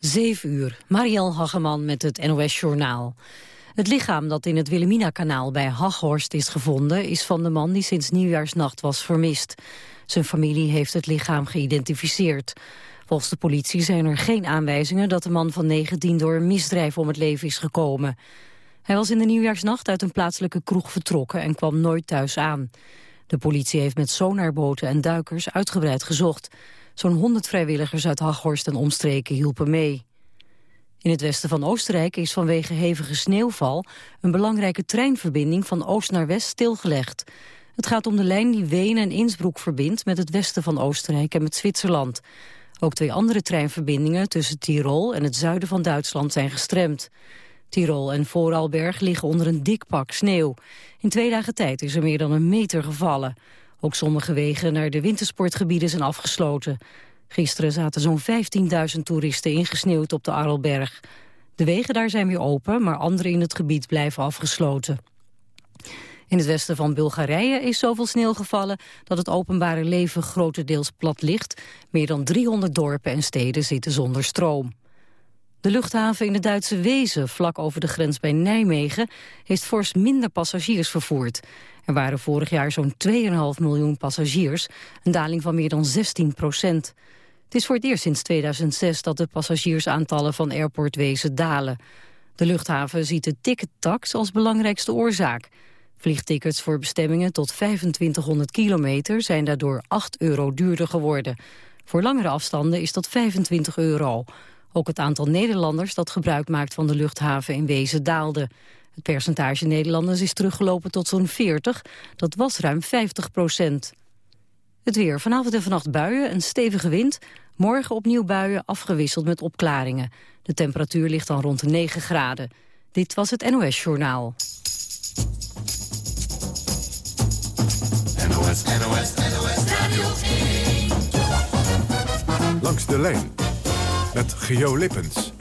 7 uur, Marielle Hageman met het NOS Journaal. Het lichaam dat in het Wilhelmina-kanaal bij Haghorst is gevonden... is van de man die sinds nieuwjaarsnacht was vermist. Zijn familie heeft het lichaam geïdentificeerd. Volgens de politie zijn er geen aanwijzingen dat de man van 19 door een misdrijf om het leven is gekomen. Hij was in de nieuwjaarsnacht uit een plaatselijke kroeg vertrokken en kwam nooit thuis aan. De politie heeft met sonarboten en duikers uitgebreid gezocht. Zo'n 100 vrijwilligers uit Haghorst en omstreken hielpen mee. In het westen van Oostenrijk is vanwege hevige sneeuwval... een belangrijke treinverbinding van oost naar west stilgelegd. Het gaat om de lijn die Wenen en Innsbruck verbindt... met het westen van Oostenrijk en met Zwitserland. Ook twee andere treinverbindingen tussen Tirol en het zuiden van Duitsland zijn gestremd. Tirol en Vooralberg liggen onder een dik pak sneeuw. In twee dagen tijd is er meer dan een meter gevallen. Ook sommige wegen naar de wintersportgebieden zijn afgesloten. Gisteren zaten zo'n 15.000 toeristen ingesneeuwd op de Arlberg. De wegen daar zijn weer open, maar andere in het gebied blijven afgesloten. In het westen van Bulgarije is zoveel sneeuw gevallen dat het openbare leven grotendeels plat ligt. Meer dan 300 dorpen en steden zitten zonder stroom. De luchthaven in de Duitse Wezen, vlak over de grens bij Nijmegen, heeft fors minder passagiers vervoerd. Er waren vorig jaar zo'n 2,5 miljoen passagiers, een daling van meer dan 16 procent. Het is voor het eerst sinds 2006 dat de passagiersaantallen van Airport Wezen dalen. De luchthaven ziet de tickettax als belangrijkste oorzaak. Vliegtickets voor bestemmingen tot 2500 kilometer zijn daardoor 8 euro duurder geworden. Voor langere afstanden is dat 25 euro. Ook het aantal Nederlanders dat gebruik maakt van de luchthaven in Wezen daalde. Het percentage Nederlanders is teruggelopen tot zo'n 40. Dat was ruim 50 procent. Het weer. Vanavond en vannacht buien, een stevige wind. Morgen opnieuw buien, afgewisseld met opklaringen. De temperatuur ligt dan rond de 9 graden. Dit was het NOS Journaal. NOS, NOS, NOS Radio 1. Langs de lijn met Geo Lippens.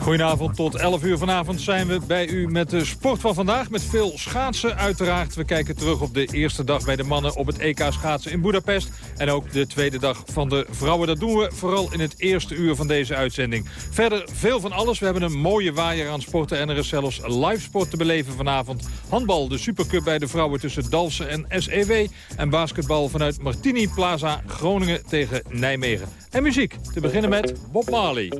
Goedenavond, tot 11 uur vanavond zijn we bij u met de sport van vandaag. Met veel schaatsen uiteraard. We kijken terug op de eerste dag bij de mannen op het EK schaatsen in Budapest. En ook de tweede dag van de vrouwen. Dat doen we vooral in het eerste uur van deze uitzending. Verder veel van alles. We hebben een mooie waaier aan sporten. En er is zelfs live sport te beleven vanavond. Handbal, de Supercup bij de vrouwen tussen Dalsen en SEW. En basketbal vanuit Martini Plaza Groningen tegen Nijmegen. En muziek, te beginnen met Bob Marley.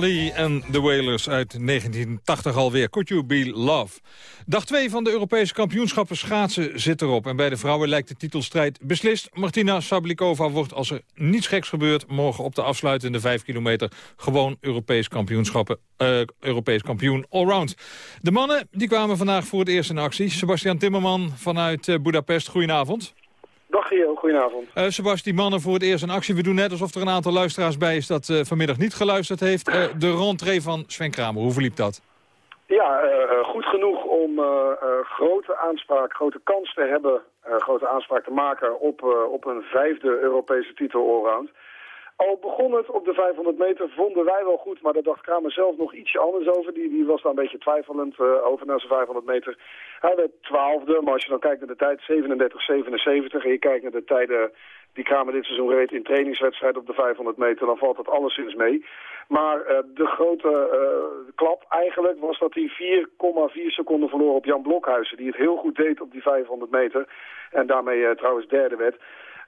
Marley en The Wailers uit 1980 alweer. Could You Be Love? Dag 2 van de Europese kampioenschappen schaatsen zit erop. En bij de vrouwen lijkt de titelstrijd beslist. Martina Sablikova wordt, als er niets geks gebeurt... morgen op de afsluitende 5 kilometer gewoon Europees, kampioenschappen, uh, Europees kampioen allround. De mannen die kwamen vandaag voor het eerst in actie. Sebastian Timmerman vanuit uh, Budapest, goedenavond. Dag Gio, goedenavond. Uh, Sebas, mannen voor het eerst een actie. We doen net alsof er een aantal luisteraars bij is dat uh, vanmiddag niet geluisterd heeft. Uh, de rentree van Sven Kramer, hoe verliep dat? Ja, goed genoeg om grote aanspraak, grote kans te hebben, grote aanspraak te maken op, op een vijfde Europese titel allround. Al begon het op de 500 meter, vonden wij wel goed, maar daar dacht Kramer zelf nog ietsje anders over. Die, die was daar een beetje twijfelend uh, over naar zijn 500 meter. Hij werd twaalfde, maar als je dan kijkt naar de tijd 37-77 en je kijkt naar de tijden die Kramer dit seizoen reed in trainingswedstrijd op de 500 meter, dan valt dat alleszins mee. Maar uh, de grote uh, klap eigenlijk was dat hij 4,4 seconden verloor op Jan Blokhuizen, die het heel goed deed op die 500 meter en daarmee trouwens derde werd.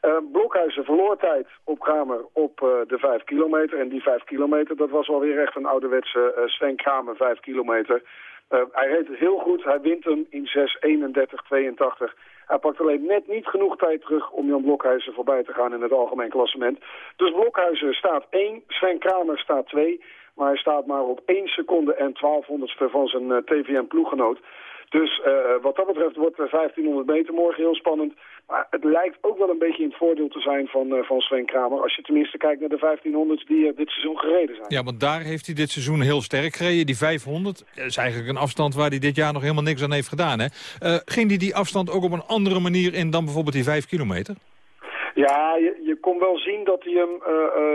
Uh, Blokhuizen verloor tijd op Kramer op uh, de 5 kilometer. En die 5 kilometer, dat was wel weer echt een ouderwetse uh, Sven Kramer 5 kilometer. hij reed het heel goed. Hij wint hem in 6.31.82. Hij pakt alleen net niet genoeg tijd terug om Jan Blokhuizen voorbij te gaan in het algemeen klassement. Dus Blokhuizen staat 1, Sven Kramer staat 2. Maar hij staat maar op 1 seconde en 1200ste van zijn TVM-ploeggenoot. Dus uh, wat dat betreft wordt de 1500 meter morgen heel spannend. Maar het lijkt ook wel een beetje in het voordeel te zijn van, uh, van Sven Kramer... als je tenminste kijkt naar de 1500 die uh, dit seizoen gereden zijn. Ja, want daar heeft hij dit seizoen heel sterk gereden. Die 500 is eigenlijk een afstand waar hij dit jaar nog helemaal niks aan heeft gedaan. Hè? ging hij die afstand ook op een andere manier in dan bijvoorbeeld die 5 kilometer? Ja, je, je kon wel zien dat hij hem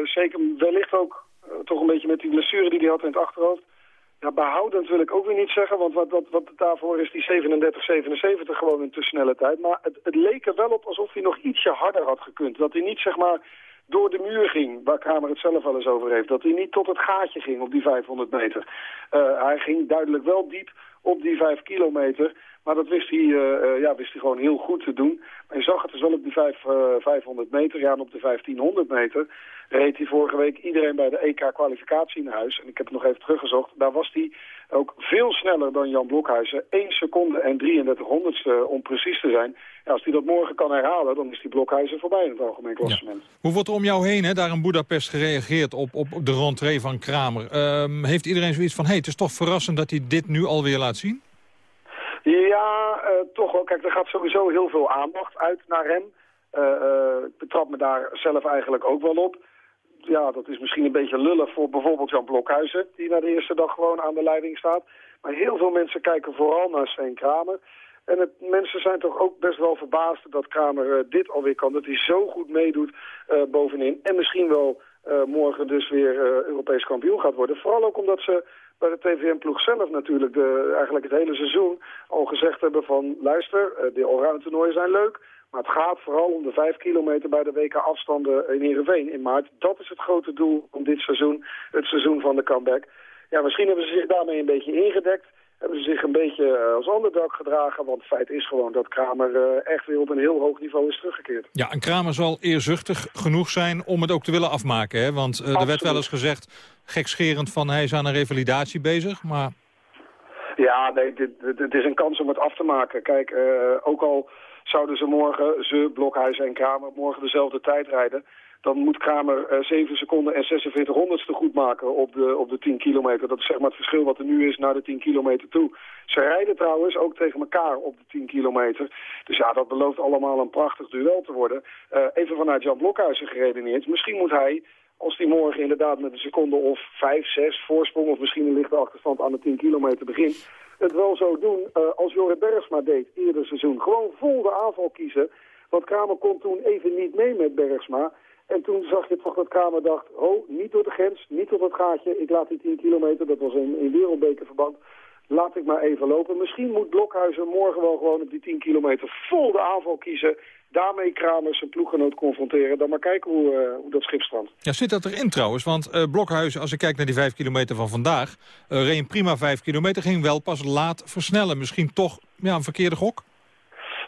zeker wellicht ook... toch een beetje met die blessure die hij had in het achterhoofd ja, behoudend wil ik ook weer niet zeggen, want wat, wat, wat daarvoor is die 37, 77 gewoon een te snelle tijd. Maar het, leek er wel op alsof hij nog ietsje harder had gekund. Dat hij niet zeg maar door de muur ging, waar Kramer het zelf wel eens over heeft. Dat hij niet tot het gaatje ging op die 500 meter. Uh, hij ging duidelijk wel diep op die 5 kilometer. Maar dat wist hij, uh, ja, wist hij gewoon heel goed te doen. Maar je zag het dus wel op die 5, uh, 500 meter. Ja, en op de 1500 meter reed hij vorige week iedereen bij de EK-kwalificatie naar huis. En ik heb het nog even teruggezocht. Daar was hij ook veel sneller dan Jan Blokhuizen. 1 seconde en 33 honderdste om precies te zijn. Ja, als hij dat morgen kan herhalen, dan is die Blokhuizen voorbij in het algemeen klassement. Hoe wordt er om jou heen, hè, daar in Budapest, gereageerd op, op de rentree van Kramer? Um, heeft iedereen zoiets van, hé, hey, het is toch verrassend dat hij dit nu alweer laat zien? Ja, uh, toch wel. Kijk, er gaat sowieso heel veel aandacht uit naar hem. Uh, uh, ik betrap me daar zelf eigenlijk ook wel op ja, dat is misschien een beetje lullig voor bijvoorbeeld Jan Blokhuizen... die na de eerste dag gewoon aan de leiding staat. Maar heel veel mensen kijken vooral naar Sven Kramer. En mensen zijn toch ook best wel verbaasd dat Kramer dit alweer kan. Dat hij zo goed meedoet bovenin. En misschien wel morgen dus weer Europees kampioen gaat worden. Vooral ook omdat ze bij de TVM-ploeg zelf natuurlijk de, eigenlijk het hele seizoen al gezegd hebben van... luister, de allround toernooien zijn leuk... Maar het gaat vooral om de vijf kilometer bij de WK afstanden in Heerenveen in maart. Dat is het grote doel om dit seizoen, het seizoen van de comeback. Ja, misschien hebben ze zich daarmee een beetje ingedekt. Hebben ze zich een beetje uh, als underdog gedragen. Want het feit is gewoon dat Kramer uh, echt weer op een heel hoog niveau is teruggekeerd. Ja, en Kramer zal eerzuchtig genoeg zijn om het ook te willen afmaken. Hè? Want uh, er werd wel eens gezegd, gekscherend van hij is aan een revalidatie bezig. Maar... Ja, nee, het is een kans om het af te maken. Kijk, ook al zouden ze morgen, ze, Blokhuizen en Kramer, morgen dezelfde tijd rijden dan moet Kramer uh, 7 seconden en 46 honderdste goed maken op de, op de 10 kilometer. Dat is zeg maar het verschil wat er nu is naar de 10 kilometer toe. Ze rijden trouwens ook tegen elkaar op de 10 kilometer. Dus ja, dat belooft allemaal een prachtig duel te worden. Uh, even vanuit Jan Blokhuizen geredeneerd. Misschien moet hij, als hij morgen inderdaad met een seconde of 5, 6 voorsprong... of misschien een lichte achterstand aan de 10 kilometer begint het wel zo doen uh, als Jorrit Bergsma deed eerder seizoen. Gewoon vol de aanval kiezen. Want Kramer kon toen even niet mee met Bergsma. En toen zag je toch dat Kramer dacht, oh, niet door de grens, niet door het gaatje. Ik laat die 10 kilometer, dat was in, in wereldbekerverband, laat ik maar even lopen. Misschien moet Blokhuizen morgen wel gewoon op die 10 kilometer vol de aanval kiezen. Daarmee Kramer zijn ploeggenoot confronteren. Dan maar kijken hoe, uh, hoe dat schip strandt. Ja, zit dat erin trouwens? Want uh, Blokhuizen, als ik kijk naar die 5 kilometer van vandaag... Uh, reed prima 5 kilometer, ging wel pas laat versnellen. Misschien toch ja, een verkeerde gok?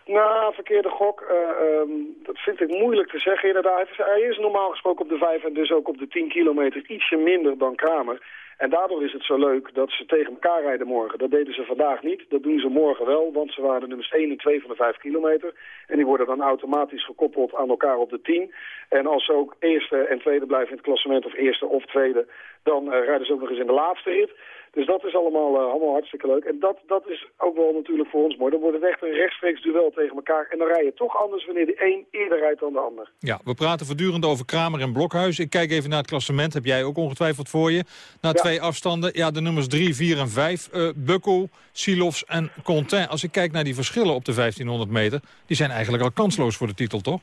Nou, verkeerde gok, uh, um, dat vind ik moeilijk te zeggen inderdaad. Hij is normaal gesproken op de 5 en dus ook op de 10 kilometer ietsje minder dan Kramer. En daardoor is het zo leuk dat ze tegen elkaar rijden morgen. Dat deden ze vandaag niet, dat doen ze morgen wel, want ze waren nummers 1 en 2 van de 5 kilometer. En die worden dan automatisch gekoppeld aan elkaar op de 10. En als ze ook eerste en tweede blijven in het klassement, of eerste of tweede, dan uh, rijden ze ook nog eens in de laatste rit. Dus dat is allemaal, uh, allemaal hartstikke leuk. En dat, dat is ook wel natuurlijk voor ons mooi. Dan wordt het echt een rechtstreeks duel tegen elkaar. En dan rij je toch anders wanneer de een eerder rijdt dan de ander. Ja, we praten voortdurend over Kramer en Blokhuis. Ik kijk even naar het klassement. Heb jij ook ongetwijfeld voor je. Na ja. twee afstanden, ja, de nummers 3, 4 en 5. Uh, Bukkel, Silovs en Contain. Als ik kijk naar die verschillen op de 1500 meter... die zijn eigenlijk al kansloos voor de titel, toch?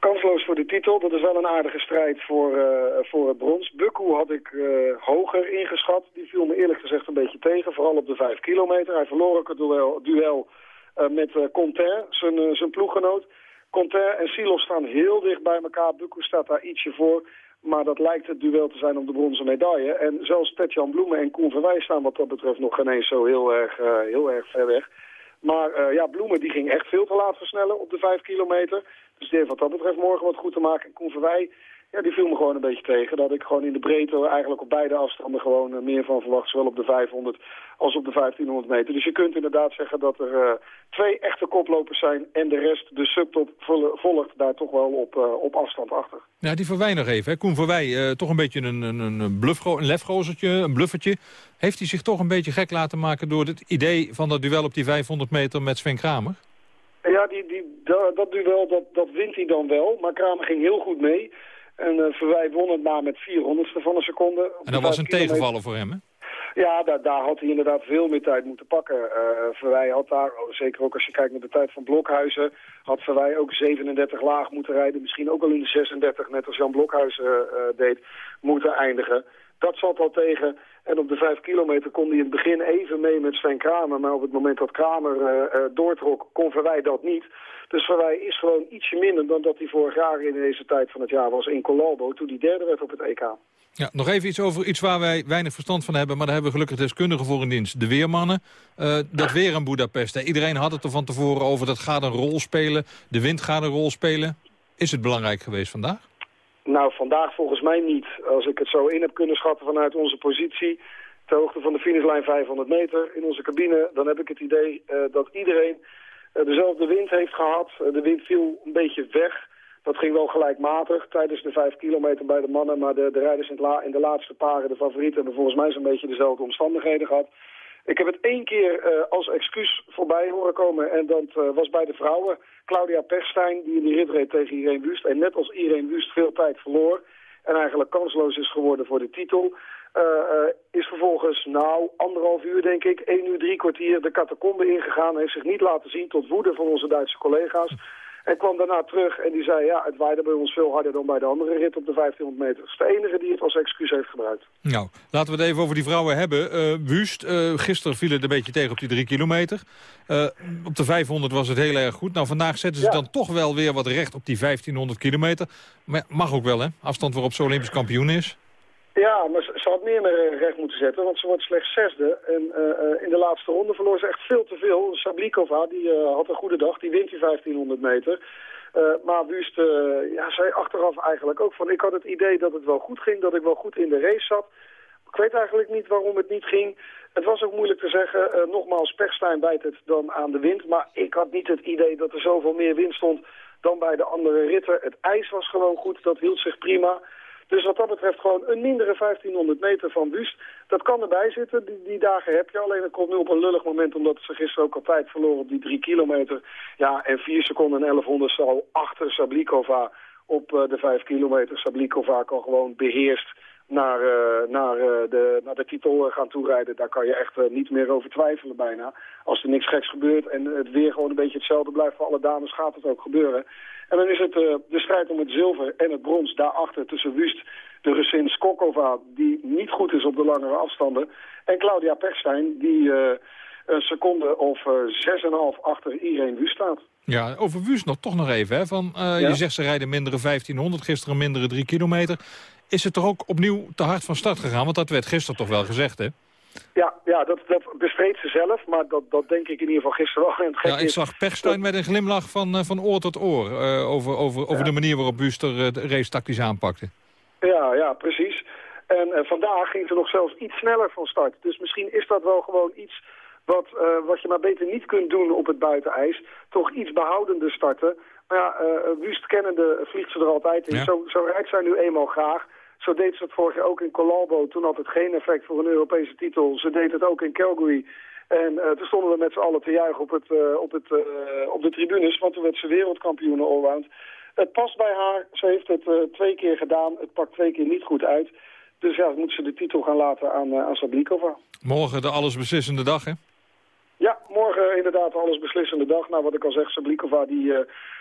kansloos titel. Dat is wel een aardige strijd voor, uh, voor het brons. Bukku had ik uh, hoger ingeschat. Die viel me eerlijk gezegd een beetje tegen. Vooral op de 5 kilometer. Hij verloor ook het duel, duel uh, met Conter, zijn, zijn ploeggenoot. Conter en Silo staan heel dicht bij elkaar. Bukku staat daar ietsje voor. Maar dat lijkt het duel te zijn om de bronzen medaille. En zelfs Tetjan Bloemen en Koen Verwij staan wat dat betreft nog geen eens zo heel erg, heel erg ver weg. Maar uh, ja, Bloemen die ging echt veel te laat versnellen op de 5 kilometer. Dus die heeft wat dat betreft morgen wat goed te maken. En Koen Verwij, ja, die viel me gewoon een beetje tegen. Dat ik gewoon in de breedte eigenlijk op beide afstanden gewoon uh, meer van verwacht. Zowel op de 500 als op de 1500 meter. Dus je kunt inderdaad zeggen dat er uh, twee echte koplopers zijn. En de rest, de subtop, volgt daar toch wel op, uh, op afstand achter. Ja, die Verwij nog even. Hè. Koen Verwij, toch een beetje een, een, een, een lefgozertje, een bluffertje. Heeft hij zich toch een beetje gek laten maken door het idee van dat duel op die 500 meter met Sven Kramer? Ja, die, die, dat, dat duel dat, dat wint hij dan wel. Maar Kramer ging heel goed mee. En uh, Verwij won het maar met 400ste van een seconde. En dat was een kilometer. tegenvaller voor hem, hè? Ja, daar, daar, had hij inderdaad veel meer tijd moeten pakken. Uh, Verwij had daar, zeker ook als je kijkt naar de tijd van Blokhuizen... had Verwij ook 37 laag moeten rijden. Misschien ook al in de 36, net als Jan Blokhuizen uh, deed, moeten eindigen. Dat zat al tegen. En op de 5 kilometer kon hij in het begin even mee met Sven Kramer. Maar op het moment dat Kramer uh, doortrok, kon Verwij dat niet. Dus Verwij is gewoon ietsje minder dan dat hij vorig jaar in deze tijd van het jaar was in Colalbo. Toen hij derde werd op het EK. Ja, nog even iets over iets waar wij weinig verstand van hebben. Maar daar hebben we gelukkig deskundigen voor in dienst. De weermannen. Uh, dat weer in Budapest. Iedereen had het er van tevoren over. Dat gaat een rol spelen. De wind gaat een rol spelen. Is het belangrijk geweest vandaag? Nou, vandaag volgens mij niet. Als ik het zo in heb kunnen schatten vanuit onze positie... ter hoogte van de finishlijn 500 meter in onze cabine... dan heb ik het idee uh, dat iedereen uh, dezelfde wind heeft gehad. Uh, de wind viel een beetje weg. Dat ging wel gelijkmatig tijdens de 5 kilometer bij de mannen. Maar de, de rijders in, in, de laatste paren, de favorieten... hebben volgens mij zo'n beetje dezelfde omstandigheden gehad. Ik heb het één keer uh, als excuus voorbij horen komen. En dat uh, was bij de vrouwen. Claudia Perstijn, die in die rit reed tegen Irene Wust. En net als Irene Wust veel tijd verloor. En eigenlijk kansloos is geworden voor de titel. Uh, is vervolgens, nou, anderhalf uur denk ik, één uur drie kwartier de catacombe ingegaan. Heeft zich niet laten zien tot woede van onze Duitse collega's. En kwam daarna terug en die zei, ja, het waaide bij ons veel harder dan bij de andere rit op de 1500 meter. Dat is de enige die het als excuus heeft gebruikt. Nou, laten we het even over die vrouwen hebben. Uh, Wust, uh, gisteren viel het een beetje tegen op die drie kilometer. Uh, op de 500 was het heel erg goed. Nou, vandaag zetten ze ja. dan toch wel weer wat recht op die 1500 kilometer. Maar mag ook wel, hè? Afstand waarop ze Olympisch kampioen is. Ja, maar ze, had meer naar recht moeten zetten, want ze wordt slechts zesde. En uh, in de laatste ronde verloor ze echt veel te veel. Sablikova, die had een goede dag, die wint die 1500 meter. Maar Wust, ja, zei achteraf eigenlijk ook van... ik had het idee dat het wel goed ging, dat ik wel goed in de race zat. Ik weet eigenlijk niet waarom het niet ging. Het was ook moeilijk te zeggen. nogmaals, Pechstein bijt het dan aan de wind. Maar ik had niet het idee dat er zoveel meer wind stond dan bij de andere ritten. Het ijs was gewoon goed, dat hield zich prima... Dus wat dat betreft gewoon een mindere 1500 meter van Wust. Dat kan erbij zitten, die, die dagen heb je. Alleen het komt nu op een lullig moment omdat ze gisteren ook al tijd verloren op die 3 kilometer. Ja, en 4 seconden en 1100 zal achter Sablikova op uh, de 5 kilometer. Sablikova kan gewoon beheerst naar, uh, naar, uh, de, naar de titel gaan toerijden. Daar kan je echt uh, niet meer over twijfelen bijna. Als er niks geks gebeurt en het weer gewoon een beetje hetzelfde blijft voor alle dames, gaat het ook gebeuren. En dan is het de strijd om het zilver en het brons daarachter tussen Wust De Russin Skokova, die niet goed is op de langere afstanden. En Claudia Perstijn, die een seconde of 6,5 achter Irene Wust staat. Ja, over Wust nog toch nog even. Hè? Van, Je zegt ze rijden mindere 1500, gisteren mindere 3 kilometer. Is het toch ook opnieuw te hard van start gegaan? Want dat werd gisteren toch wel gezegd, hè? Ja, ja dat, dat bestreed ze zelf, maar dat, dat denk ik in ieder geval gisteren wel. En ja, ik zag Perstijn met een glimlach van, uh, van oor tot oor uh, over, over, over de manier waarop Buster uh, de race tactisch aanpakte. Ja, ja, precies. En vandaag ging ze nog zelfs iets sneller van start. Dus misschien is dat wel gewoon iets wat, wat je maar beter niet kunt doen op het buitenijs. Toch iets behoudender starten. Maar ja, Wust kennende vliegt ze er altijd in. Zo, zo rijdt zij nu eenmaal graag. Zo deed ze het vorig jaar ook in Colalbo. Toen had het geen effect voor een Europese titel. Ze deed het ook in Calgary. En uh, toen stonden we met z'n allen te juichen op, het, uh, op, het, uh, op de tribunes. Want toen werd ze wereldkampioen allround. Het past bij haar. Ze heeft het twee keer gedaan. Het pakt twee keer niet goed uit. Dus ja, moet ze de titel gaan laten aan, aan. Morgen de allesbeslissende dag, hè? Ja, morgen inderdaad allesbeslissende dag. Nou, wat ik al zeg, Sablikova die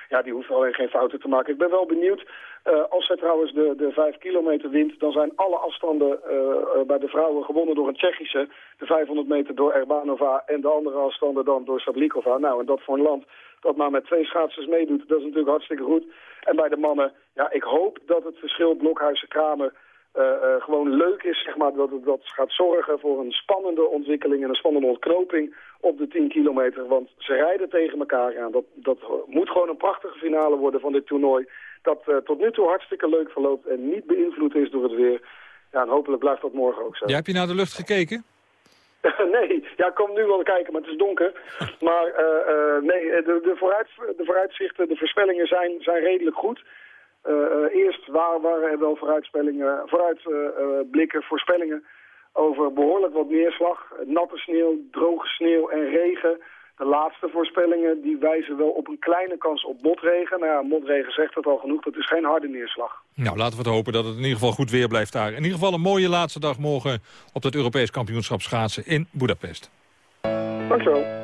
ja, die hoeft alleen geen fouten te maken. Ik ben wel benieuwd, uh, als zij trouwens de, de 5 kilometer wint... dan zijn alle afstanden uh, bij de vrouwen gewonnen door een Tsjechische. De 500 meter door Erbanova en de andere afstanden dan door Sablikova. Nou, en dat voor een land dat maar met twee schaatsers meedoet, dat is natuurlijk hartstikke goed. En bij de mannen, ja, ik hoop dat het verschil Blokhuizen-Kramer... Uh, uh, gewoon leuk is, zeg maar, dat het dat gaat zorgen voor een spannende ontwikkeling en een spannende ontknoping op de 10 kilometer. Want ze rijden tegen elkaar aan. Dat, dat moet gewoon een prachtige finale worden van dit toernooi. Dat uh, tot nu toe hartstikke leuk verloopt en niet beïnvloed is door het weer. Ja, en hopelijk blijft dat morgen ook zo. Ja, heb je naar de lucht gekeken? nee, ja, ik kom nu wel kijken, maar het is donker. Maar nee, de, de, vooruit, de vooruitzichten, de voorspellingen zijn, zijn redelijk goed. Uh, eerst waren, waren er wel vooruitspellingen, vooruitblikken, voorspellingen over behoorlijk wat neerslag. Natte sneeuw, droge sneeuw en regen. De laatste voorspellingen die wijzen wel op een kleine kans op motregen. Nou ja, motregen zegt het al genoeg, dat is geen harde neerslag. Nou, laten we het hopen dat het in ieder geval goed weer blijft daar. In ieder geval een mooie laatste dag morgen op het Europees kampioenschap schaatsen in Budapest. Dankjewel.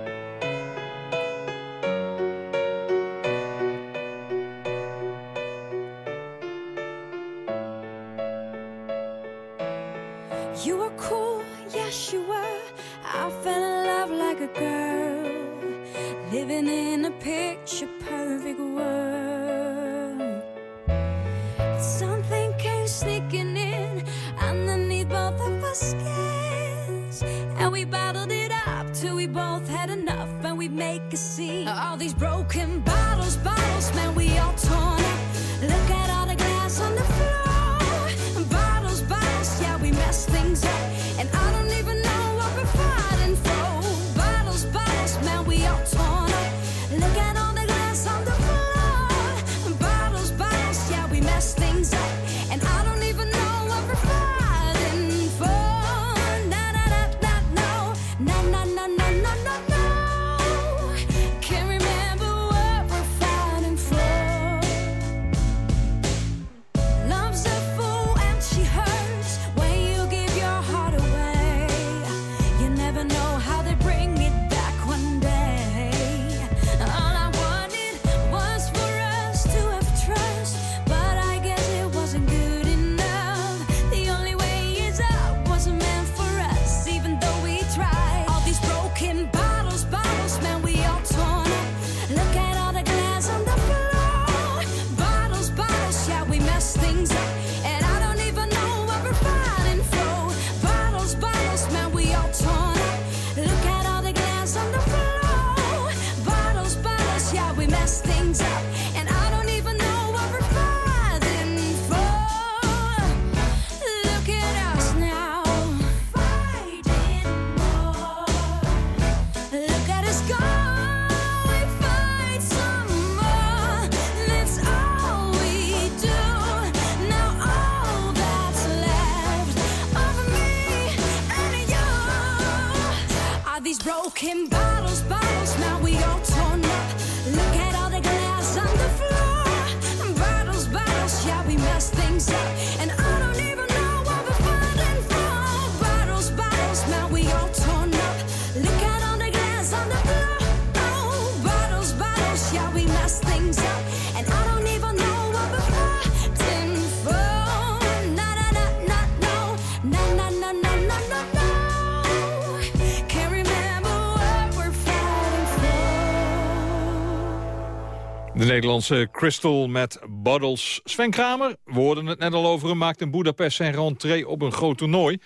Nederlandse Crystal met Bottles. Sven Kramer, we hoorden het net al over hem, maakt in Budapest zijn rentree op een groot toernooi.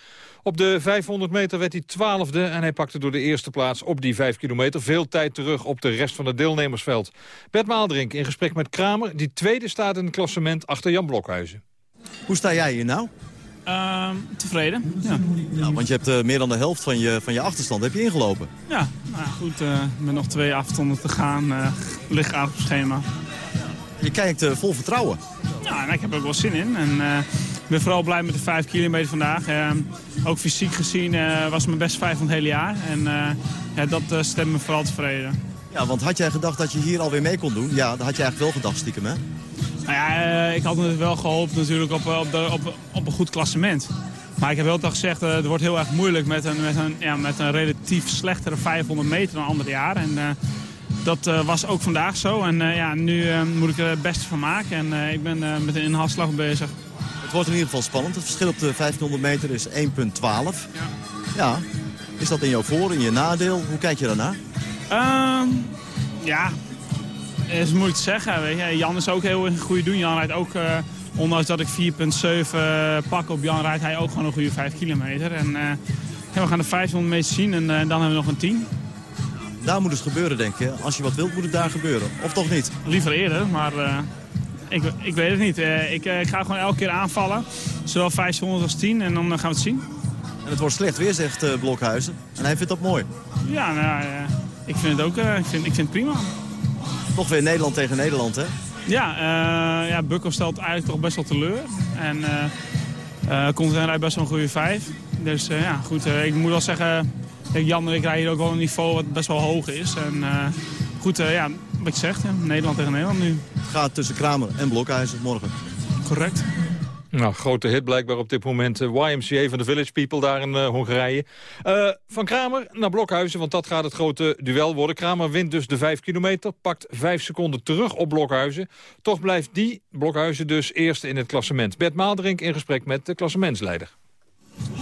Op de 500 meter werd hij twaalfde en hij pakte door de eerste plaats op die 5 kilometer veel tijd terug op de rest van het deelnemersveld. Bert Maaldrink in gesprek met Kramer, die tweede staat in het klassement achter Jan Blokhuizen. Hoe sta jij hier nou? Ehm, tevreden, ja. Ja, want je hebt eh, meer dan de helft van je, van je achterstand heb je ingelopen. Ja, nou goed, eh met nog twee afstanden te gaan, eh ligt op het schema. Je kijkt vol vertrouwen. Ja, en ik heb er ook wel zin in. En ik ben vooral blij met de 5 kilometer vandaag. Ook fysiek gezien was het mijn beste vijf van het hele jaar. En ja, dat stemt me vooral tevreden. Ja, want had jij gedacht dat je hier alweer mee kon doen? Ja, dat had je eigenlijk wel gedacht stiekem, hè? Nou ja, eh, ik had natuurlijk wel gehoopt natuurlijk op, eh, op, de, op, op een goed klassement. Maar ik heb wel toch gezegd, eh, het wordt heel erg moeilijk met een, met, een, ja, met een relatief slechtere 500 meter dan andere jaar. En dat was ook vandaag zo. En ja, nu moet ik er het beste van maken. En ik ben met een inhaalslag bezig. Het wordt in ieder geval spannend. Het verschil op de 1500 meter is 1,12. Ja. ja. Is dat in jouw voor, in je nadeel? Hoe kijk je daarnaar? Ehm, ja, is moeilijk te zeggen. Weet je. Jan is ook heel in goede doen. Jan rijdt ook, eh, ondanks dat ik 4,7 pak op Jan, rijdt hij ook gewoon een goede 5 kilometer. En eh, we gaan de 500 meter zien en eh, dan hebben we nog een 10. Daar moet het gebeuren, denk je. Als je wat wilt, moet het daar gebeuren. Of toch niet? Liever eerder, maar eh, ik, ik weet het niet. Eh, ik, eh, ik ga gewoon elke keer aanvallen. Zowel 500 als 10 en dan eh, gaan we het zien. En het wordt slecht weer, zegt eh, Blokhuizen. En hij vindt dat mooi. Ja, nou, ja, eh, ik vind het ook eh, ik vind, ik vind het prima. Toch weer Nederland tegen Nederland, hè? Ja, uh, ja Bukko stelt eigenlijk toch best wel teleur. En uh, Content rijdt best wel een goede vijf. Dus ja, goed. Ik moet wel zeggen, Jan en ik rijden hier ook wel een niveau wat best wel hoog is. En goed, ja, wat je zegt, Nederland tegen Nederland nu. Het gaat tussen Kramer en Blokhuizen morgen. Correct. Nou, grote hit blijkbaar op dit moment. Uh, YMCA van de Village People daar in uh, Hongarije. Uh, van Kramer naar Blokhuizen, want dat gaat het grote duel worden. Kramer wint dus de 5 kilometer, pakt 5 seconden terug op Blokhuizen. Toch blijft die, Blokhuizen, dus eerste in het klassement. Bert Maalderink in gesprek met de klassementsleider.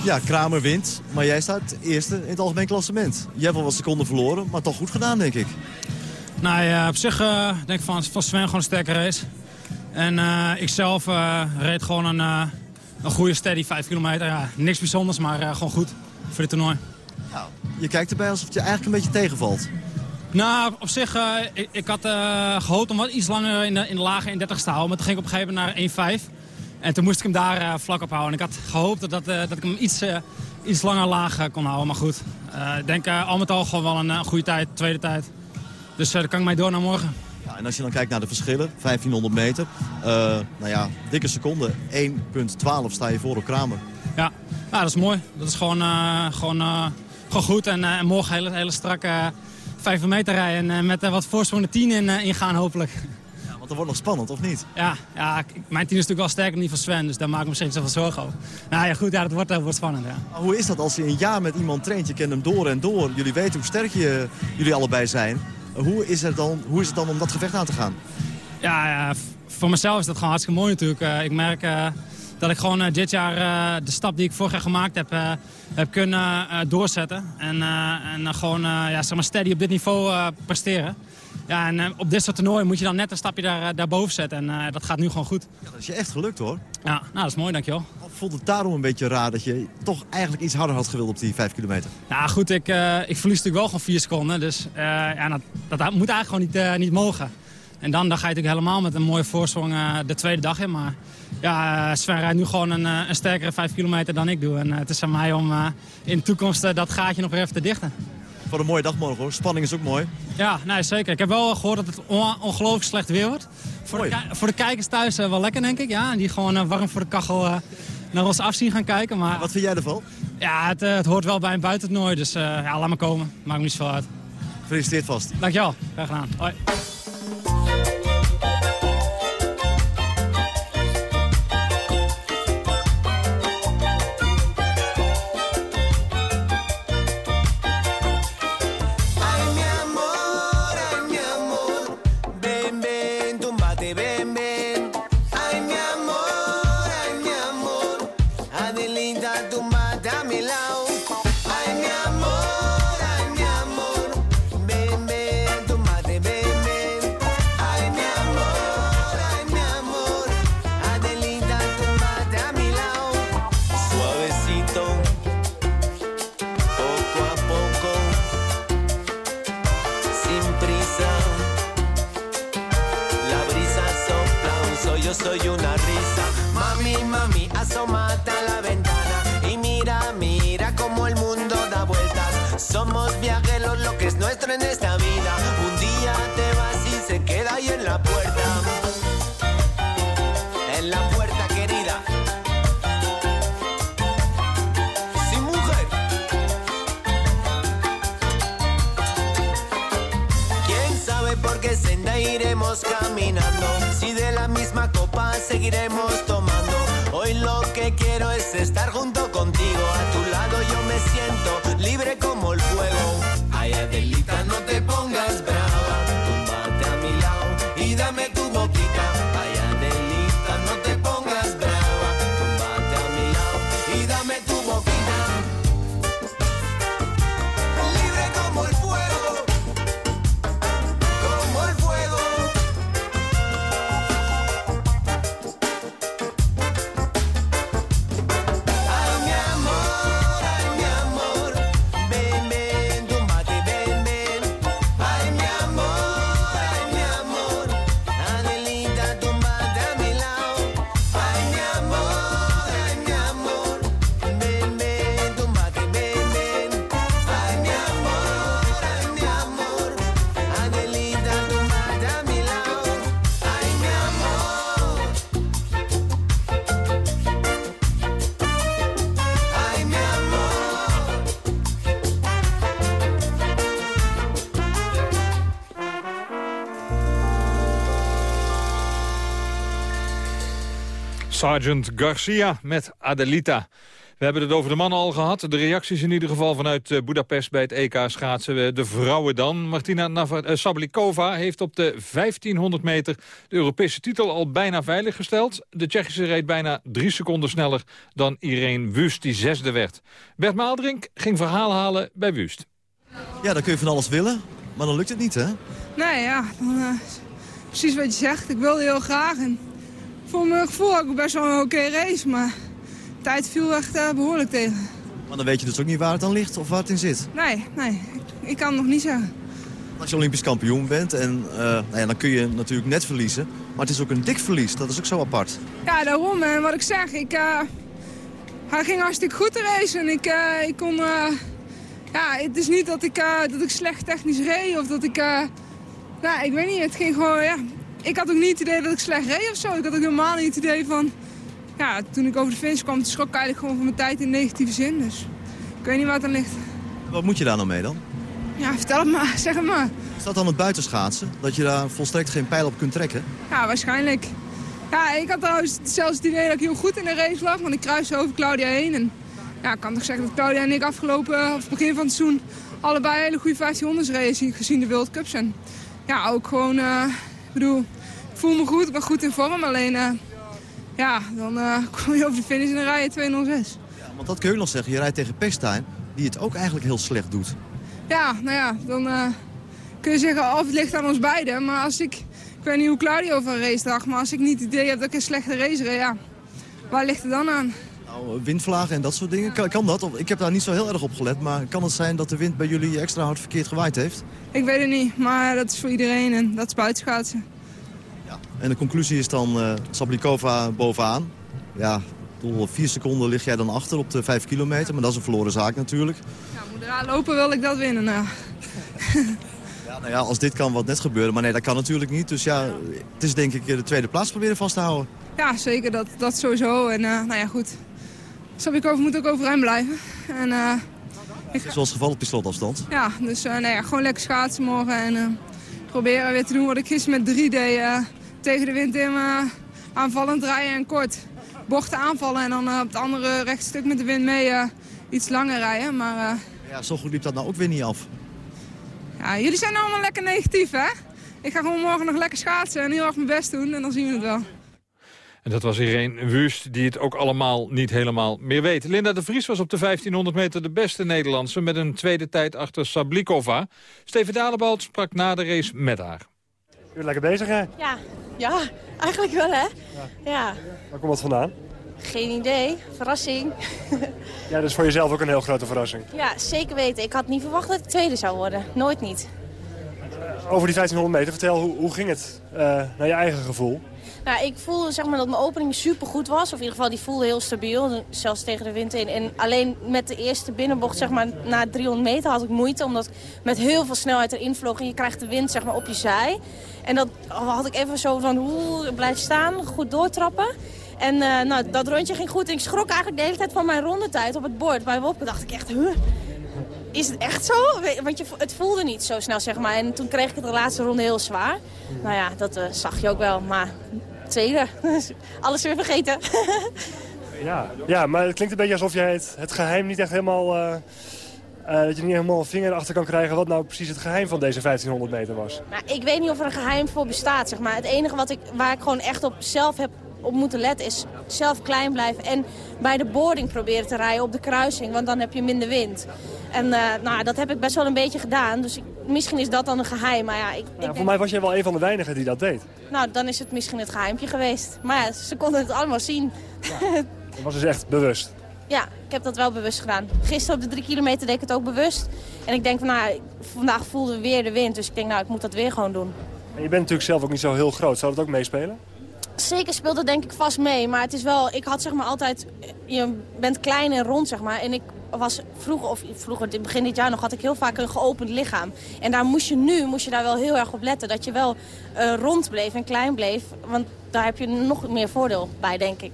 Ja, Kramer wint, maar jij staat eerste in het algemeen klassement. Je hebt wel wat seconden verloren, maar toch goed gedaan, denk ik. Nou ja, op zich uh, denk ik van, van Sven gewoon een sterke race. En uh, ik zelf uh, reed gewoon een, uh, een goede steady 5 kilometer. Ja, niks bijzonders, maar gewoon goed voor dit toernooi. Ja, je kijkt erbij alsof het je eigenlijk een beetje tegenvalt. Nou, op zich, ik, ik, had gehoopt om wat iets langer in de, in de lage 31 te houden. Maar toen ging ik op een gegeven moment naar 1,5. En toen moest ik hem daar vlak op houden. En ik had gehoopt dat, dat, dat ik hem iets, iets langer laag kon houden. Maar goed, ik denk al met al gewoon wel een goede tijd, tweede tijd. Dus daar kan ik mee door naar morgen. Ja, en als je dan kijkt naar de verschillen, 1500 meter. Uh, nou ja, dikke seconde, 1.12 sta je voor op Kramer. Ja, ja dat is mooi. Dat is gewoon, uh, gewoon, uh, gewoon goed. En, en morgen hele, hele strakke 500 meter rijden. En met wat voorsprong de 10 in, ingaan hopelijk. Ja, want dat wordt nog spannend, of niet? Ja, ja mijn 10 is natuurlijk wel sterker dan die van Sven. Dus daar maak ik me misschien zoveel zorgen over. Nou ja, goed, ja, dat wordt, dat wordt spannend. Ja. Hoe is dat als je een jaar met iemand traint? Je kent hem door en door. Jullie weten hoe sterk je, jullie allebei zijn. Hoe is, het dan, hoe is het dan om dat gevecht aan te gaan? Ja, ja voor mezelf is dat gewoon hartstikke mooi natuurlijk. Uh, ik merk uh, dat ik gewoon uh, dit jaar de stap die ik vorig jaar gemaakt heb, heb kunnen doorzetten. En, en gewoon ja, zeg maar steady op dit niveau presteren. Ja, en op dit soort toernooien moet je dan net een stapje daar, daarboven zetten. En dat gaat nu gewoon goed. Ja, dat is je echt gelukt hoor. Ja, nou, dat is mooi, dankjewel. Vond het daarom een beetje raar dat je toch eigenlijk iets harder had gewild op die 5 kilometer? Nou goed, ik, ik verlies natuurlijk wel gewoon 4 seconden. Dus ja, dat, dat, moet eigenlijk gewoon niet, niet mogen. En dan, dan ga je natuurlijk helemaal met een mooie voorsprong de tweede dag in. Maar ja, Sven rijdt nu gewoon een, een sterkere 5 kilometer dan ik doe. En het is aan mij om in de toekomst dat gaatje nog weer even te dichten. Voor een mooie dag morgen hoor. Spanning is ook mooi. Ja, nee, zeker. Ik heb wel gehoord dat het on ongelooflijk slecht weer wordt. Voor de, voor de, kijkers thuis wel lekker, denk ik. Ja, die gewoon warm voor de kachel naar ons afzien gaan kijken. Maar, Wat vind jij ervan? Ja, het, het hoort wel bij een buitentoernooi. Dus ja, laat maar komen. Maakt me niet zoveel uit. Gefeliciteerd vast. Dankjewel. Graag gedaan. Hoi. Somos viajeros, lo que es nuestro en esta vida. Un día te vas y se queda ahí en la puerta. En la puerta, querida. Sí, mujer. ¿Quién sabe por qué senda iremos caminando? Si de la misma copa seguiremos tomando. Hoy lo que quiero es estar junto contigo. A tu Sergeant Garcia met Adelita. We hebben het over de mannen al gehad. De reacties in ieder geval vanuit eh, Budapest bij het EK schaatsen. De vrouwen dan. Martina eh, Sablikova heeft op de 1500 meter de Europese titel al bijna veiliggesteld. De Tsjechische reed bijna drie seconden sneller dan Irene Wust, die zesde werd. Bert Maaldrink ging verhaal halen bij Wust. Ja, dan kun je van alles willen, maar dan lukt het niet, hè? Nee, ja, dan, eh, precies wat je zegt. Ik wilde heel graag. En voor mijn gevoel had ik best wel een oké race, maar de tijd viel echt eh, behoorlijk tegen. Maar dan weet je dus ook niet waar het aan ligt of waar het in zit. Nee, nee, ik, ik kan het nog niet zeggen. Als je Olympisch kampioen bent, en, eh, nou ja, dan kun je natuurlijk net verliezen. Maar het is ook een dik verlies, dat is ook zo apart. Ja, daarom. En wat ik zeg, ik, eh, hij ging hartstikke goed de race. En ik, ik kon... ja, het is niet dat ik, dat ik slecht technisch reed of dat ik... nou, ik weet niet, het ging gewoon... Ja, ik had ook niet het idee dat ik slecht reed of zo. Ik had ook helemaal niet het idee van... Ja, toen ik over de finish kwam, schrok ik eigenlijk gewoon van mijn tijd in negatieve zin. Dus ik weet niet waar het aan ligt. Wat moet je daar nou mee dan? Ja, vertel het maar, zeg het maar. Is dat dan het buitenschaatsen? Dat je daar volstrekt geen pijl op kunt trekken? Ja, waarschijnlijk. Ja, ik had trouwens zelfs het idee dat ik heel goed in de race lag, want ik kruiste over Claudia heen. En ja, ik kan toch zeggen dat Claudia en ik afgelopen, of begin van het seizoen, allebei hele goede 1500 races gezien de World Cups. En ja, ook gewoon, eh, ik bedoel, voel me goed, ik ben goed in vorm, alleen eh, ja, dan eh, kom je over de finish en dan rij je 206. Ja, want dat kun je nog zeggen. Je rijdt tegen Pestijn, die het ook eigenlijk heel slecht doet. Ja, nou ja, dan eh, kun je zeggen of het ligt aan ons beiden. Maar als ik, ik weet niet hoe Claudio over een race dacht, maar als ik niet het idee heb dat ik een slechte race reed, ja, waar ligt het dan aan? Nou, windvlagen en dat soort dingen, kan, kan dat? Ik heb daar niet zo heel erg op gelet, maar kan het zijn dat de wind bij jullie extra hard verkeerd gewaaid heeft? Ik weet het niet, maar dat is voor iedereen en dat is buitenschaatsen. En de conclusie is dan eh Sablikova bovenaan. Ja, bedoel, vier seconden lig jij dan achter op de vijf kilometer, maar dat is een verloren zaak natuurlijk. Ja, moet eraan lopen wil ik dat winnen. Nou. Ja, nou ja, als dit kan wat net gebeurde, maar nee, dat kan natuurlijk niet. Dus ja, het is denk ik de tweede plaats proberen vast te houden. Ja, zeker, dat, dat sowieso. En eh, nou ja, goed. Sablikova moet ook overeind blijven. En eh, Het is zoals geval op die slotafstand. ja, dus eh, nou ja, gewoon lekker schaatsen morgen. En eh, proberen weer te doen wat ik gisteren met 3 deed. Tegen de wind in eh, aanvallend rijden en kort. Bochten aanvallen en dan eh, op het andere rechtstuk met de wind mee eh, iets langer rijden. Maar eh, Ja, zo goed liep dat nou ook weer niet af. ja, jullie zijn allemaal lekker negatief, hè? Ik ga gewoon morgen nog lekker schaatsen en heel erg mijn best doen en dan zien we het wel. En dat was Irene Wust, die het ook allemaal niet helemaal meer weet. Linda de Vries was op de 1500 meter de beste Nederlandse... met een tweede tijd achter Sablikova. Steven Dalebout sprak na de race met haar. Je bent lekker bezig, hè? Ja, ja, eigenlijk wel hè. Ja, Waar komt dat vandaan? geen idee. Verrassing. Ja, dat is voor jezelf ook een heel grote verrassing. Ja, zeker weten. Ik had niet verwacht dat ik tweede zou worden. Nooit niet. Over die 1500 meter, vertel, hoe, hoe ging het eh, naar je eigen gevoel? Nou, ik voelde zeg maar, dat mijn opening super goed was. Of in ieder geval, die voelde heel stabiel. Zelfs tegen de wind in. En alleen met de eerste binnenbocht, zeg maar, na 300 meter had ik moeite. Omdat ik met heel veel snelheid erin vloog. En je krijgt de wind zeg maar, op je zij. En dat had ik even zo van, hoe blijf staan, goed doortrappen. En eh, nou, dat rondje ging goed. En ik schrok eigenlijk de hele tijd van mijn rondetijd op het bord. Bij Wopke dacht ik echt, huh? Is het echt zo? Want je, het voelde niet zo snel, zeg maar. En toen kreeg ik het de laatste ronde heel zwaar. Nou ja, dat eh, zag je ook wel. Maar tweede, alles weer vergeten. Ja. ja, maar het klinkt een beetje alsof jij het, het geheim niet echt helemaal... eh, eh, dat je niet helemaal een vinger erachter kan krijgen wat nou precies het geheim van deze 1500 meter was. Maar ik weet niet of er een geheim voor bestaat, zeg maar. Het enige wat ik, waar ik gewoon echt op zelf heb op moeten letten is zelf klein blijven. En bij de boarding proberen te rijden op de kruising, want dan heb je minder wind. En eh, nou, dat heb ik best wel een beetje gedaan. Dus ik, misschien is dat dan een geheim. Maar ja, ik, ik Ja, denk- voor mij was jij wel een van de weinigen die dat deed. nou, dan is het misschien het geheimpje geweest. Maar ja, ze konden het allemaal zien. Dat was dus echt bewust. Ja, ik heb dat wel bewust gedaan. Gisteren op de drie kilometer deed ik het ook bewust. En ik denk van, nou, vandaag voelde we weer de wind. Dus ik denk, nou, ik moet dat weer gewoon doen. En je bent natuurlijk zelf ook niet zo heel groot. Zou dat ook meespelen? Zeker speelt dat denk ik vast mee. Maar het is wel, ik had zeg maar altijd, je bent klein en rond zeg maar. En ik was vroeger, of vroeger, begin dit jaar nog, had ik heel vaak een geopend lichaam. En daar moest je nu, moest je daar wel heel erg op letten. Dat je wel eh, rond bleef en klein bleef. Want daar heb je nog meer voordeel bij, denk ik.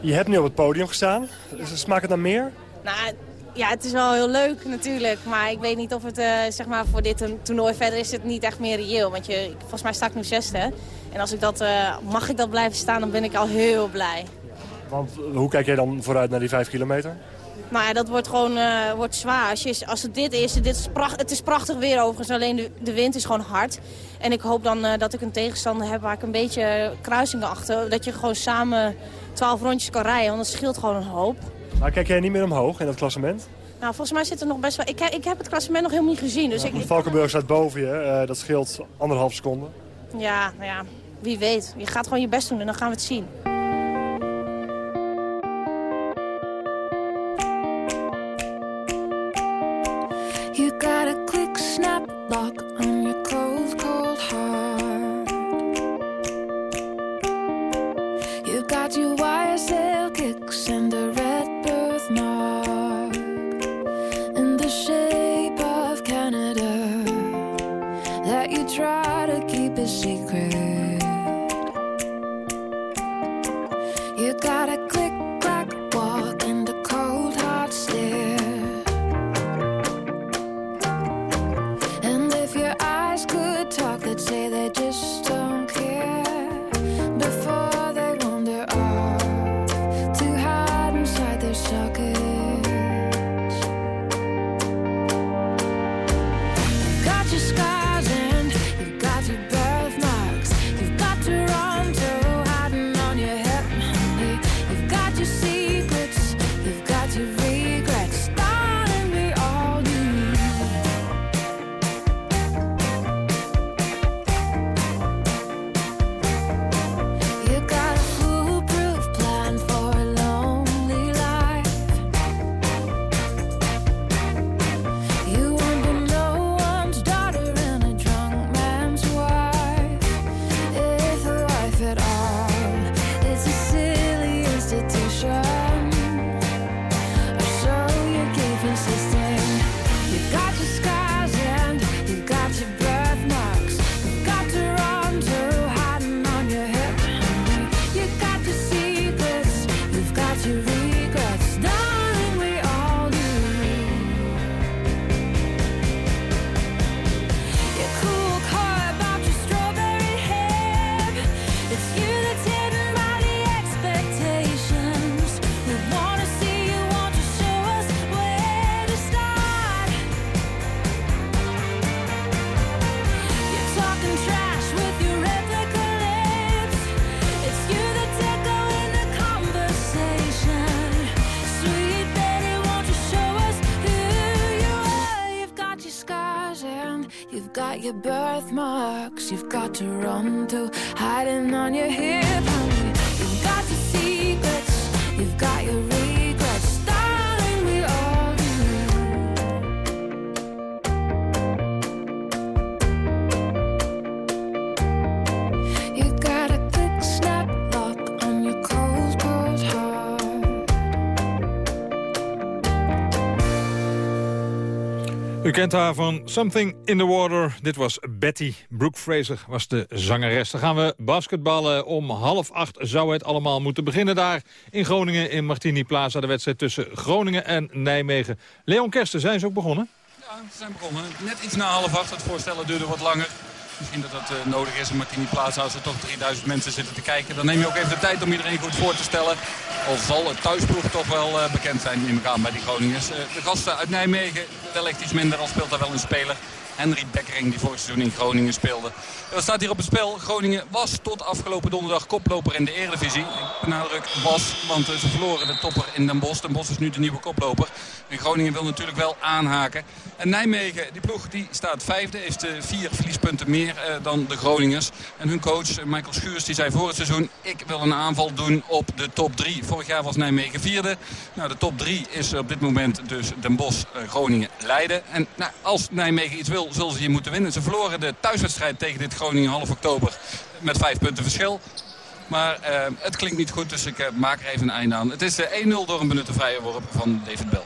Je hebt nu op het podium gestaan. Dus Smaakt het naar meer? Nou, ja, het is wel heel leuk natuurlijk. Maar ik weet niet of het, eh, zeg maar, voor dit toernooi verder is het niet echt meer reëel. Want je, ik- volgens mij sta ik nu zesde. En als ik dat, eh, mag ik dat blijven staan, dan ben ik al heel blij. Want eh, hoe kijk jij dan vooruit naar die 5 kilometer? Maar ja, dat wordt gewoon wordt zwaar. Als, je, als het dit is, dit is pracht, het is prachtig weer overigens. Alleen de, de wind is gewoon hard. En ik hoop dan dat ik een tegenstander heb waar ik een beetje kruisingen achter. Dat je gewoon samen 12 rondjes kan rijden. Want dat scheelt gewoon een hoop. Maar kijk jij niet meer omhoog in dat klassement? Nou, volgens mij zit er nog best wel... Ik, ik heb het klassement nog helemaal niet gezien. Dus ik, Valkenburg staat boven je. eh, dat scheelt anderhalf seconde. ja, nou ja, wie weet. Je gaat gewoon je best doen en dan gaan we het zien. You got a quick snap lock on your cold, cold heart. You got your your birthmarks. You've got to run to hiding on your hip. Kent haar van Something in the Water. Dit was Betty. Brooke Fraser was de zangeres. Dan gaan we basketballen. Om half acht zou het allemaal moeten beginnen daar in Groningen in Martini Plaza. De wedstrijd tussen Groningen en Nijmegen. Leon Kersten, zijn ze ook begonnen? Ja, we zijn begonnen. Net iets na half acht. Het voorstellen duurde wat langer. Misschien dat dat eh, nodig is in Martini Plaza als er toch 3000 mensen zitten te kijken. Dan neem je ook even de tijd om iedereen goed voor te stellen. Al zal het thuisploeg toch wel eh, bekend zijn, ik aan, bij die Groningers. Eh, de gasten uit Nijmegen, wellicht iets minder, al speelt daar wel een speler. Henry Bekkering, die vorig seizoen in Groningen speelde. Wat staat hier op het spel? Groningen was tot afgelopen donderdag koploper in de Eredivisie. Ik benadruk was, want ze verloren de topper in Den Bosch. Den Bosch is nu de nieuwe koploper. En Groningen wil natuurlijk wel aanhaken. En Nijmegen, die ploeg, die staat vijfde. Heeft eh, vier verliespunten meer eh, dan de Groningers. En hun coach, eh, Michael Schuurs, die zei voor het seizoen... ik wil een aanval doen op de top drie. Vorig jaar was Nijmegen vierde. Nou, de top drie is op dit moment dus Den Bosch, Groningen, Leiden. En nou, als Nijmegen iets wil, zullen ze hier moeten winnen. Ze verloren de thuiswedstrijd tegen dit Groningen half oktober met vijf punten verschil. Maar het klinkt niet goed, dus ik maak er even een einde aan. Het is eh, 1-0 door een benutte vrije worp van David Bell.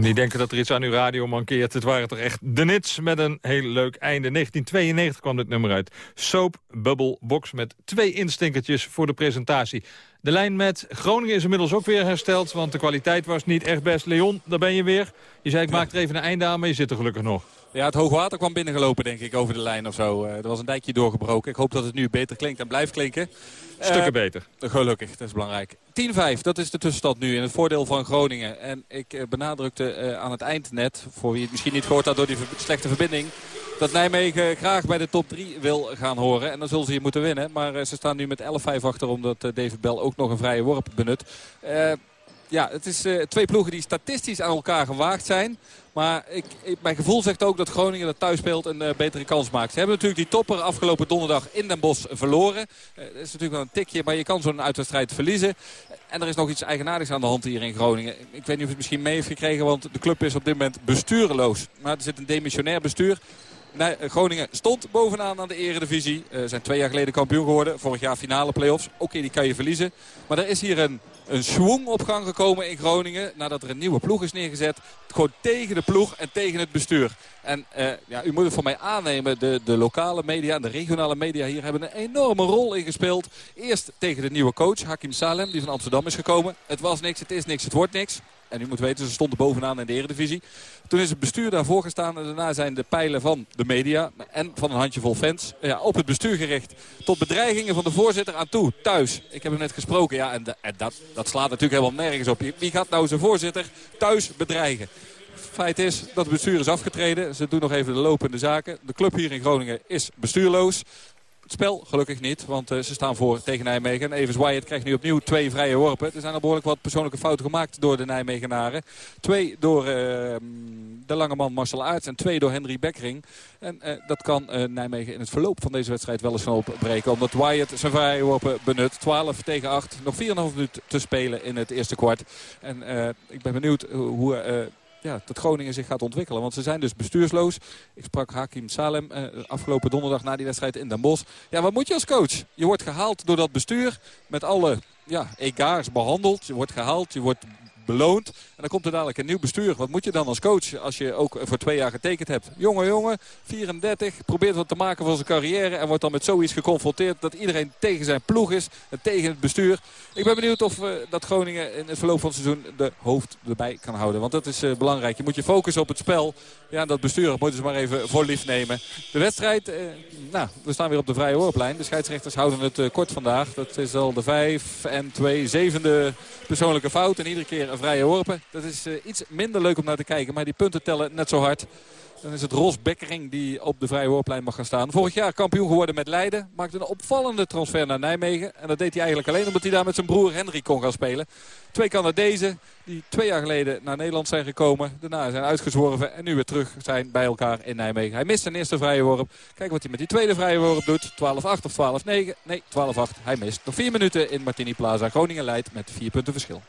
Niet denken dat er iets aan uw radio mankeert. Het waren toch echt de nits met een heel leuk einde. 1992 kwam dit nummer uit. Soap Bubble Box met twee instinkertjes voor de presentatie. De lijn met Groningen is inmiddels ook weer hersteld... want de kwaliteit was niet echt best. Leon, daar ben je weer. Je zei ik maak er even een einde aan, maar je zit er gelukkig nog. Ja, het hoogwater kwam binnengelopen, denk ik, over de lijn of zo. Eh, er was een dijkje doorgebroken. Ik hoop dat het nu beter klinkt en blijft klinken. Stukken Eh, beter. Gelukkig, dat is belangrijk. 10-5, dat is de tussenstand nu in het voordeel van Groningen. En ik eh, benadrukte aan het eind net, voor wie het misschien niet gehoord had door die slechte verbinding... dat Nijmegen graag bij de top 3 wil gaan horen. En dan zullen ze hier moeten winnen. Maar ze staan nu met 11-5 achter omdat David Bell ook nog een vrije worp benut. Ja, het is twee ploegen die statistisch aan elkaar gewaagd zijn. Maar ik, mijn gevoel zegt ook dat Groningen dat thuis speelt een eh, betere kans maakt. Ze hebben natuurlijk die topper afgelopen donderdag in Den Bosch verloren. Eh, dat is natuurlijk wel een tikje, maar je kan zo'n uitwedstrijd verliezen. En er is nog iets eigenaardigs aan de hand hier in Groningen. Ik weet niet of het misschien mee heeft gekregen, want de club is op dit moment bestuurloos. Maar er zit een demissionair bestuur. Eh, Groningen stond bovenaan aan de eredivisie. Eh zijn twee jaar geleden kampioen geworden. Vorig jaar finale play-offs. Oké, die kan je verliezen. Maar er is hier een, een op gang gekomen in Groningen. Nadat er een nieuwe ploeg is neergezet. Gewoon tegen de ploeg en tegen het bestuur. En eh, ja, u moet het van mij aannemen. De, de lokale media en de regionale media hier hebben een enorme rol in gespeeld. Eerst tegen de nieuwe coach, Hakim Salem, die van Amsterdam is gekomen. Het was niks, het is niks, het wordt niks. En u moet weten, ze stonden bovenaan in de eredivisie. Toen is het bestuur daarvoor gestaan. En daarna zijn de pijlen van de media en van een handjevol fans ja, op het bestuur gericht. Tot bedreigingen van de voorzitter aan toe, thuis. Ik heb hem net gesproken. Ja, en, dat, dat slaat natuurlijk helemaal nergens op. Wie gaat nou zijn voorzitter thuis bedreigen? Feit is dat het bestuur is afgetreden. Ze doen nog even de lopende zaken. De club hier in Groningen is bestuurloos. Het spel gelukkig niet, want eh, ze staan voor tegen Nijmegen. En Evans Wyatt krijgt nu opnieuw twee vrije worpen. Er zijn al behoorlijk wat persoonlijke fouten gemaakt door de Nijmegenaren. Twee door eh, de lange man Marcel Aerts en twee door Henry Bekkering. En eh, dat kan eh, Nijmegen in het verloop van deze wedstrijd wel eens van opbreken. Omdat Wyatt zijn vrije worpen benut. 12 tegen 8. Nog 4,5 minuten te spelen in het eerste kwart. En ik ben benieuwd hoe... ja, dat Groningen zich gaat ontwikkelen. Want ze zijn dus bestuursloos. Ik sprak Hakim Salem eh, afgelopen donderdag na die wedstrijd in Den Bosch. Ja, wat moet je als coach? Je wordt gehaald door dat bestuur. Met alle ja, egaars behandeld. Je wordt gehaald, je wordt beloond. En dan komt er dadelijk een nieuw bestuur. Wat moet je dan als coach als je ook voor twee jaar getekend hebt? Jonge jongen, 34, probeert wat te maken van zijn carrière... en wordt dan met zoiets geconfronteerd dat iedereen tegen zijn ploeg is... en tegen het bestuur. Ik ben benieuwd of eh, dat Groningen in het verloop van het seizoen de hoofd erbij kan houden. Want dat is eh, belangrijk. Je moet je focussen op het spel. Ja, dat bestuur moeten ze maar even voor lief nemen. De wedstrijd, eh, nou, we staan weer op de vrije worplijn. De scheidsrechters houden het kort vandaag. Dat is al de vijf en twee zevende persoonlijke fout. En iedere keer een vrije worpen. Dat is eh, iets minder leuk om naar te kijken. Maar die punten tellen net zo hard. Dan is het Ros Bekkering die op de vrije worplijn mag gaan staan. Vorig jaar kampioen geworden met Leiden. Maakte een opvallende transfer naar Nijmegen. En dat deed hij eigenlijk alleen omdat hij daar met zijn broer Henry kon gaan spelen. Twee Canadezen die twee jaar geleden naar Nederland zijn gekomen. Daarna zijn uitgezworven en nu weer terug zijn bij elkaar in Nijmegen. Hij mist zijn eerste vrije worp. Kijk wat hij met die tweede vrije worp doet. 12-8 of 12-9. Nee, 12-8. Hij mist. Nog vier minuten in Martini Plaza. Groningen leidt met vier punten verschil.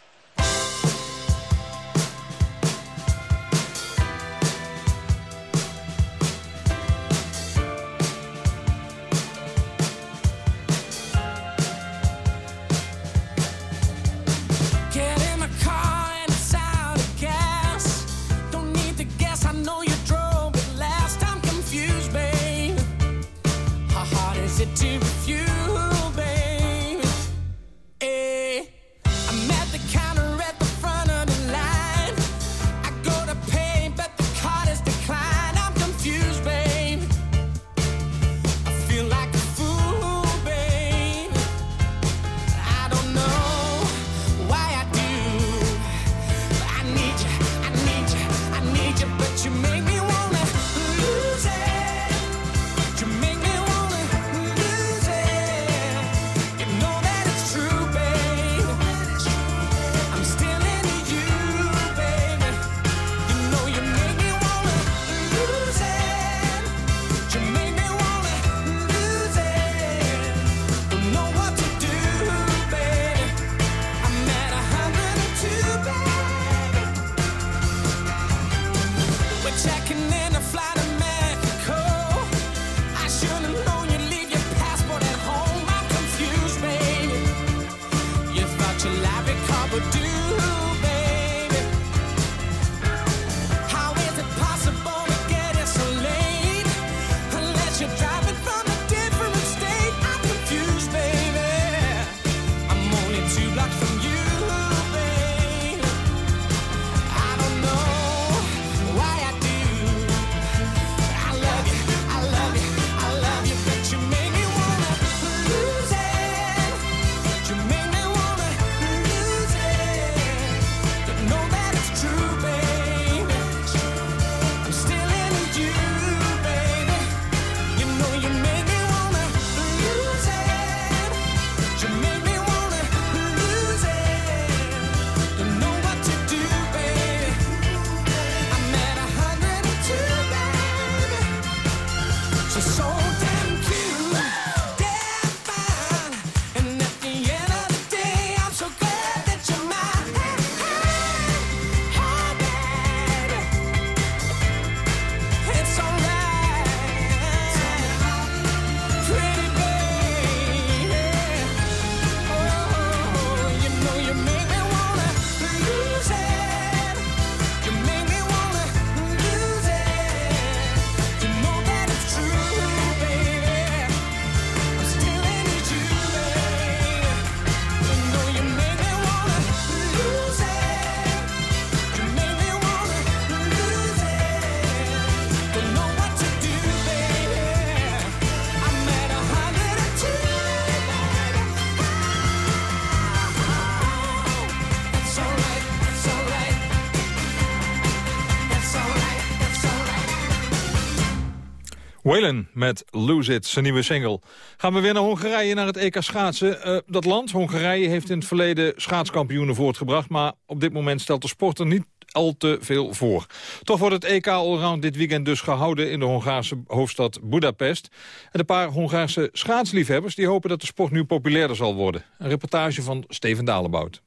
Met Lose It, zijn nieuwe single. Gaan we weer naar Hongarije, naar het EK schaatsen. Eh, dat land, Hongarije, heeft in het verleden schaatskampioenen voortgebracht... maar op dit moment stelt de sport er niet al te veel voor. Toch wordt het EK Allround dit weekend dus gehouden... in de Hongaarse hoofdstad Budapest. En een paar Hongaarse schaatsliefhebbers... die hopen dat de sport nu populairder zal worden. Een reportage van Steven Dalebout.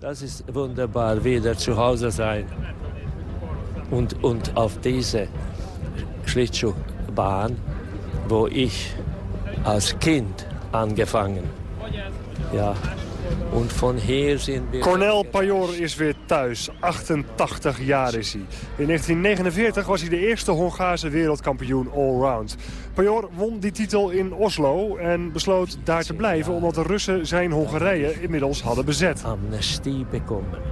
Das ist wunderbar, wieder zu Hause sein. Und, und auf diese Schlittschuhbahn, wo ich als Kind angefangen. Ja, Cornel Pajor is weer thuis. 88 jaar is hij. In 1949 was hij de eerste Hongaarse wereldkampioen allround. Pajor won die titel in Oslo en besloot daar te blijven... omdat de Russen zijn Hongarije inmiddels hadden bezet.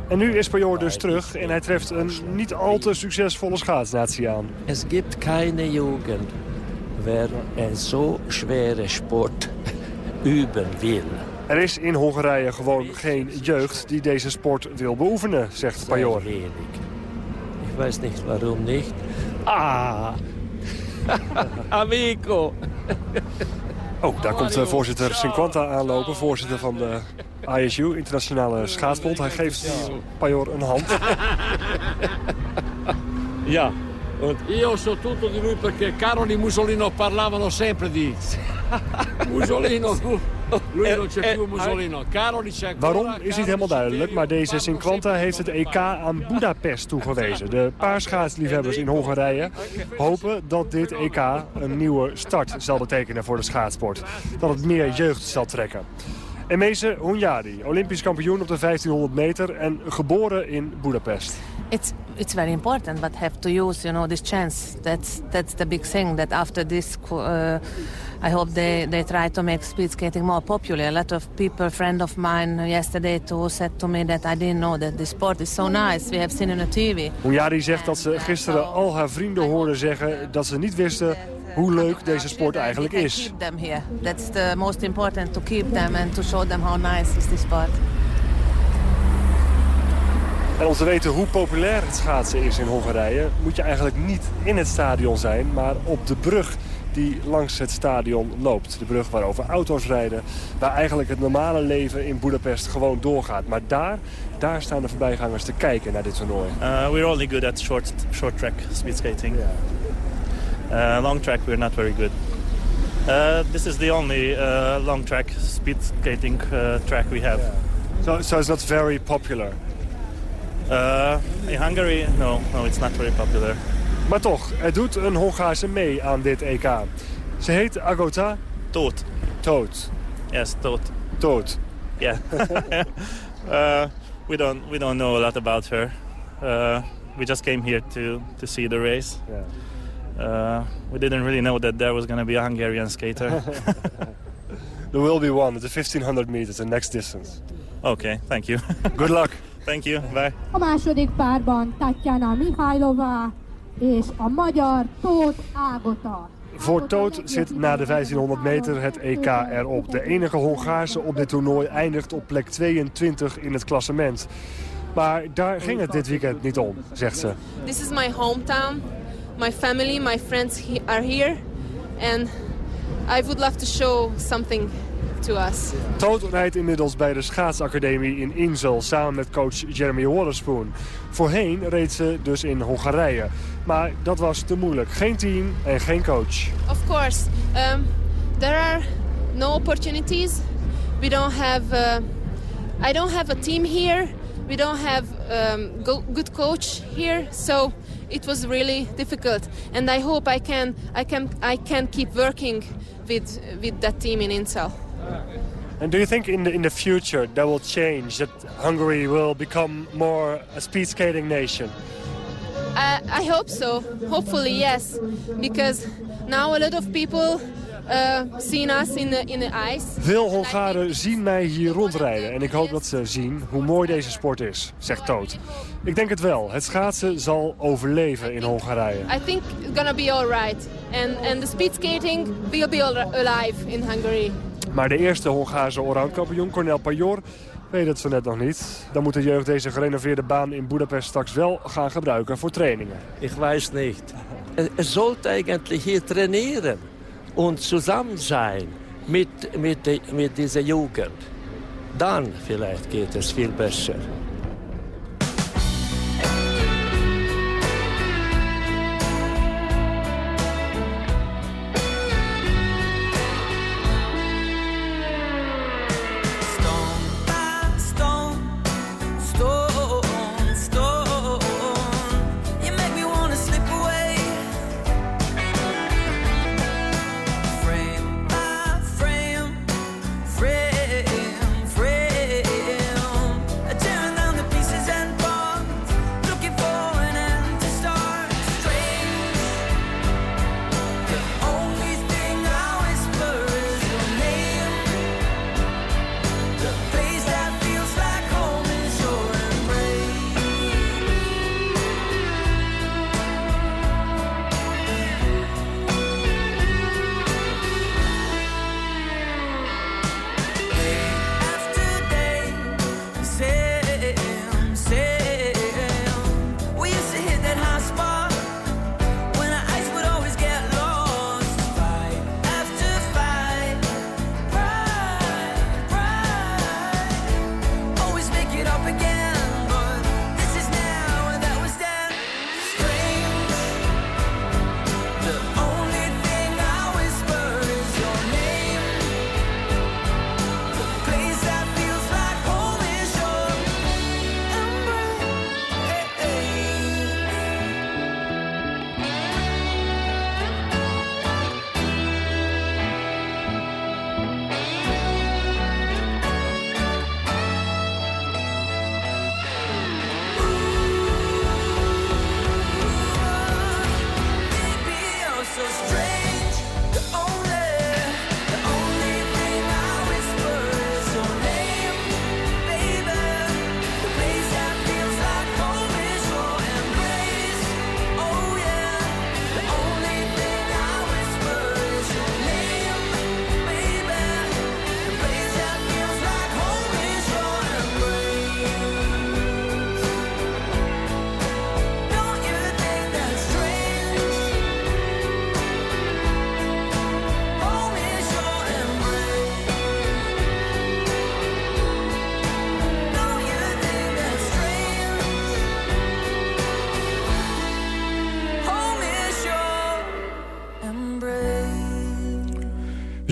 En nu is Pajor dus terug en hij treft een niet al te succesvolle schaatsnatie aan. Es gibt keine Jugend, wer een zo schwere Sport üben will. Er is in Hongarije gewoon geen jeugd die deze sport wil beoefenen, zegt Pajor. Ich weiß nicht, warum nicht. Ah! Amico! Oh, daar komt uh, voorzitter Cinquanta aanlopen, voorzitter van de ISU, Internationale Schaatsbond. Hij geeft Pajor een hand. Ja. Io so tutto di lui perché Caroli Mussolino parlavano sempre di Mussolino. Caroli c'è ancora. Waarom is niet helemaal duidelijk, maar deze Cinquanta heeft het EK aan Budapest toegewezen. De paarschaatsliefhebbers in Hongarije hopen dat dit EK een nieuwe start zal betekenen voor de schaatsport. Dat het meer jeugd zal trekken. Emese Hunyadi, olympisch kampioen op de 1500 meter en geboren in Budapest. It's it's very important, but have to use you know this chance. That's that's the big thing. That after this, uh, I hope they they try to make speed skating more popular. A lot of people, friend of mine yesterday too, said to me that I didn't know that the sport is so nice. We have seen it on TV. Hunyadi zegt dat ze gisteren al haar vrienden hoorden zeggen dat ze niet wisten hoe leuk deze sport eigenlijk is. Keep them here. That's the most important to keep them and to show them how nice is this sport. En om te weten hoe populair het schaatsen is in Hongarije... moet je eigenlijk niet in het stadion zijn, maar op de brug die langs het stadion loopt. De brug waarover auto's rijden, waar eigenlijk het normale leven in Budapest gewoon doorgaat. Maar daar, daar staan de voorbijgangers te kijken naar dit toernooi. Uh, we're only good at short short track speed skating. Uh, long track we're not very good. Uh, this is the only uh, long track speed skating uh, track we have. So, so it's not very popular. Uh, in Hungary, no, no, it's not very popular. Maar toch, er doet een Hongaarse mee aan dit EK. Ze heet Agota... Toot. Toot. Yes, Toot. Toot. Yeah. uh, we don't we don't know a lot about her. Uh, we just came here to to see the race. Uh, we didn't really know that there was going to be a Hungarian skater. There will be one at the 1500 meters, the next distance. okay, thank you. Good luck. Thank you. Bye. A második párban Tatjana Mihajlova és a magyar Tóth Ágota. Voor Toot zit na de 1500 meter het EK erop. De enige Hongaarse op dit toernooi eindigt op plek 22 in het klassement. Maar daar ging het dit weekend niet om, zegt ze. This is my hometown. My family, my friends are here. And I would love to show something to us. Toot rijdt inmiddels bij de schaatsacademie in Insel samen met coach Jeremy Waterspoon. Voorheen reed ze dus in Hongarije. Maar dat was te moeilijk. Geen team en geen coach. Of course, um, there are no opportunities. We don't have. Uh, I don't have a team here. We don't have um, go good coach here. So it was really difficult. And I hope I can. I can. I can keep working with with that team in Insel. And do you think in the, in the future that will change? That Hungary will become more a speed skating nation? I, I hope so. Hopefully, yes, because now a lot of people uh, seen us in the in the ice. Veel Hongaren zien mij hier rondrijden en ik hoop dat ze zien hoe mooi deze sport is, zegt Toot. Ik denk het wel. Het schaatsen zal overleven in Hongarije. I think it's gonna be all right, and and the speed skating will be al- alive in Hungary. Maar de eerste Hongaarse allroundkampioen, Cornel Pajor, weet het zo net nog niet. Dan moet de jeugd deze gerenoveerde baan in Budapest straks wel gaan gebruiken voor trainingen. Ik weiß nicht. er, er sollte eigentlich hier trainieren und zusammen sein mit, mit, mit dieser Jugend. Dann vielleicht geht es viel besser.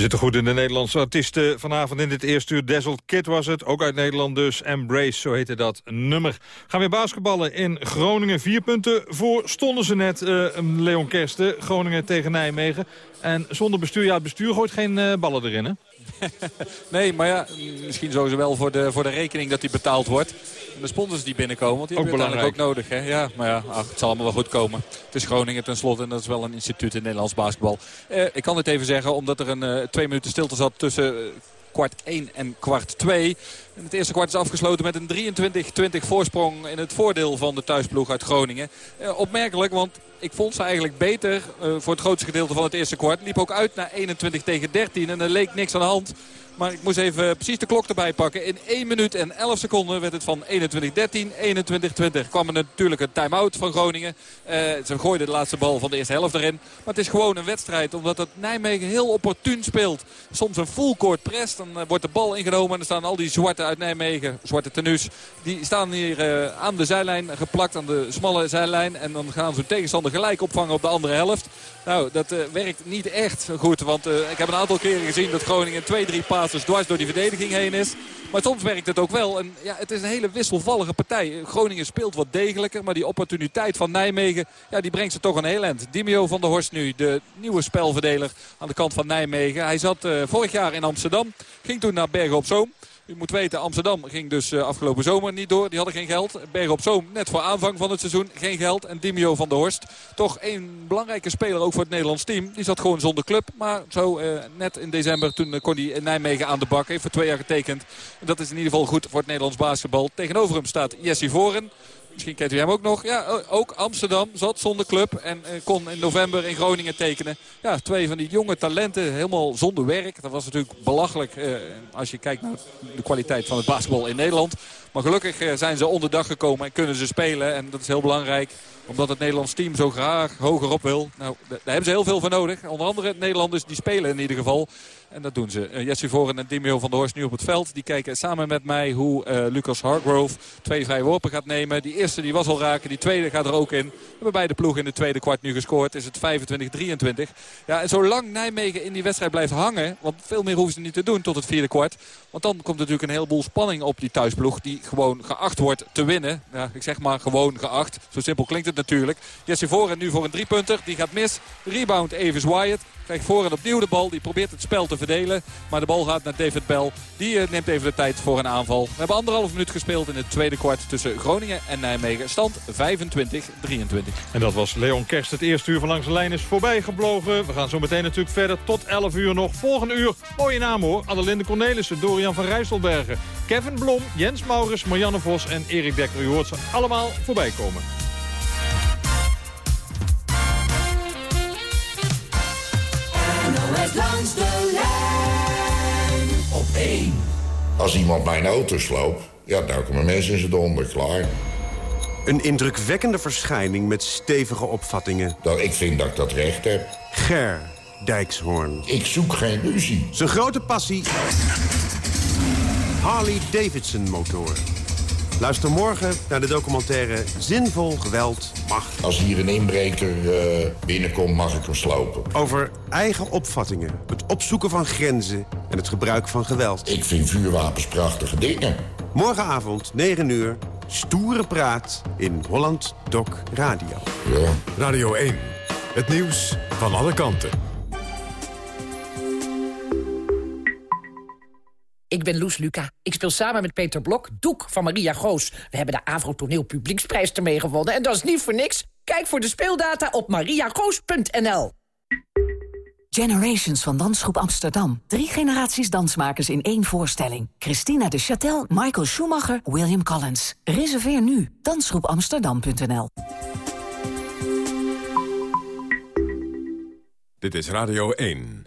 Zitten goed in de Nederlandse artiesten. Vanavond in dit eerste uur Dazzled Kid was het. Ook uit Nederland dus. Embrace, zo heette dat nummer. Gaan we basketballen in Groningen. Vier punten voor stonden ze net, eh, Leon Kersten. Groningen tegen Nijmegen. En zonder bestuur, ja, het bestuur gooit geen eh, ballen erin, hè? Nee, maar ja, misschien sowieso wel voor de, voor de rekening dat die betaald wordt. En de sponsors die binnenkomen, want die Ook hebben we uiteindelijk ook nodig. Hè? Ja, maar ja, ach, het zal allemaal wel goed komen. Het is Groningen tenslotte en dat is wel een instituut in Nederlands basketbal. Eh, ik kan dit even zeggen, omdat er een eh, twee minuten stilte zat tussen... eh, kwart 1 en kwart 2. En het eerste kwart is afgesloten met een 23-20 voorsprong in het voordeel van de thuisploeg uit Groningen. Eh, opmerkelijk, want ik vond ze eigenlijk beter eh, voor het grootste gedeelte van het eerste kwart. Liep ook uit naar 21 tegen 13 en er leek niks aan de hand. Maar ik moest even precies de klok erbij pakken. In 1 minuut en 11 seconden werd het van 21-13, 21-20. Kwam er natuurlijk een time-out van Groningen. Eh, ze gooiden de laatste bal van de eerste helft erin. Maar het is gewoon een wedstrijd. Omdat het Nijmegen heel opportun speelt. Soms een full court press. Dan eh, wordt de bal ingenomen. En dan staan al die zwarte uit Nijmegen. Zwarte tenues. Die staan hier eh, aan de zijlijn geplakt. Aan de smalle zijlijn. En dan gaan ze hun tegenstander gelijk opvangen op de andere helft. Nou, dat werkt niet echt goed. Want ik heb een aantal keren gezien dat Groningen twee, drie passes dwars door die verdediging heen is. Maar soms werkt het ook wel. En ja, het is een hele wisselvallige partij. Groningen speelt wat degelijker. Maar die opportuniteit van Nijmegen, ja, die brengt ze toch een heel eind. Dimio van der Horst nu, de nieuwe spelverdeler aan de kant van Nijmegen. Hij zat eh, vorig jaar in Amsterdam. Ging toen naar Bergen op Zoom. U moet weten, Amsterdam ging dus eh, afgelopen zomer niet door. Die hadden geen geld. Bergen op Zoom net voor aanvang van het seizoen geen geld. En Dimio van der Horst, toch een belangrijke speler ook voor het Nederlands team. Die zat gewoon zonder club. Maar zo eh, net in december, toen eh, kon hij Nijmegen aan de bak. Heeft voor twee jaar getekend. En dat is in ieder geval goed voor het Nederlands basketbal. Tegenover hem staat Jesse Voren. Misschien kent u hem ook nog. Ja, ook Amsterdam zat zonder club en kon in november in Groningen tekenen. Ja, twee van die jonge talenten, helemaal zonder werk. Dat was natuurlijk belachelijk eh, als je kijkt naar de kwaliteit van het basketbal in Nederland. Maar gelukkig eh, zijn ze onderdag gekomen en kunnen ze spelen. En dat is heel belangrijk omdat het Nederlands team zo graag hoger op wil. Nou, daar hebben ze heel veel voor nodig. Onder andere Nederlanders die spelen in ieder geval. En dat doen ze. Uh, Jesse Voren en Dimio van der Horst nu op het veld. Die kijken samen met mij hoe uh, Lucas Hargrove twee vrije worpen gaat nemen. Die eerste die was al raken. Die tweede gaat er ook in. We hebben beide ploegen in de tweede kwart nu gescoord. Is het 25-23. Ja, en zolang Nijmegen in die wedstrijd blijft hangen. Want veel meer hoeven ze niet te doen tot het vierde kwart. Want dan komt natuurlijk een heleboel spanning op die thuisploeg. Die gewoon geacht wordt te winnen. Ik zeg maar gewoon geacht. Zo simpel klinkt het natuurlijk. Jesse Voren nu voor een driepunter. Die gaat mis. Rebound Evers Wyatt. Krijgt voor en opnieuw de bal. Die probeert het spel te verdelen. Maar de bal gaat naar David Bell. Die uh, neemt even de tijd voor een aanval. We hebben anderhalf minuut gespeeld in het tweede kwart tussen Groningen en Nijmegen. Stand 25-23. En dat was Leon Kerst. Het eerste uur van langs de lijn is voorbij geblogen. We gaan zo meteen natuurlijk verder tot 11 uur nog. Volgende uur, mooie naam hoor. Adelinde Cornelissen, Dorian van Rijsselbergen. Kevin Blom, Jens Maurits, Marianne Vos en Erik Dekker. U hoort ze allemaal voorbij komen. NOS langs de lijn op 1. Als iemand mijn auto sloopt, ja, dan komen mensen in zijn donder, klaar. Een indrukwekkende verschijning met stevige opvattingen. Dat, ik vind dat ik dat recht heb. Ger Dijkshoorn. Ik zoek geen ruzie. Zijn grote passie... Harley Davidson motor. Luister morgen naar de documentaire Zinvol Geweld Macht. Als hier een inbreker uh, binnenkomt, mag ik hem slopen. Over eigen opvattingen, het opzoeken van grenzen en het gebruik van geweld. Ik vind vuurwapens prachtige dingen. Morgenavond, 9 uur, stoere praat in Holland Doc Radio. Ja. Radio 1, het nieuws van alle kanten. Ik ben Loes Luca. Ik speel samen met Peter Blok Doek van Maria Goos. We hebben de Avro Toneel Publieksprijs ermee gewonnen. En dat is niet voor niks. Kijk voor de speeldata op mariagoos.nl. Generations van Dansgroep Amsterdam. Drie generaties dansmakers in één voorstelling. Christina de Châtel, Michael Schumacher, William Collins. Reserveer nu. Dansgroepamsterdam.nl Dit is Radio 1.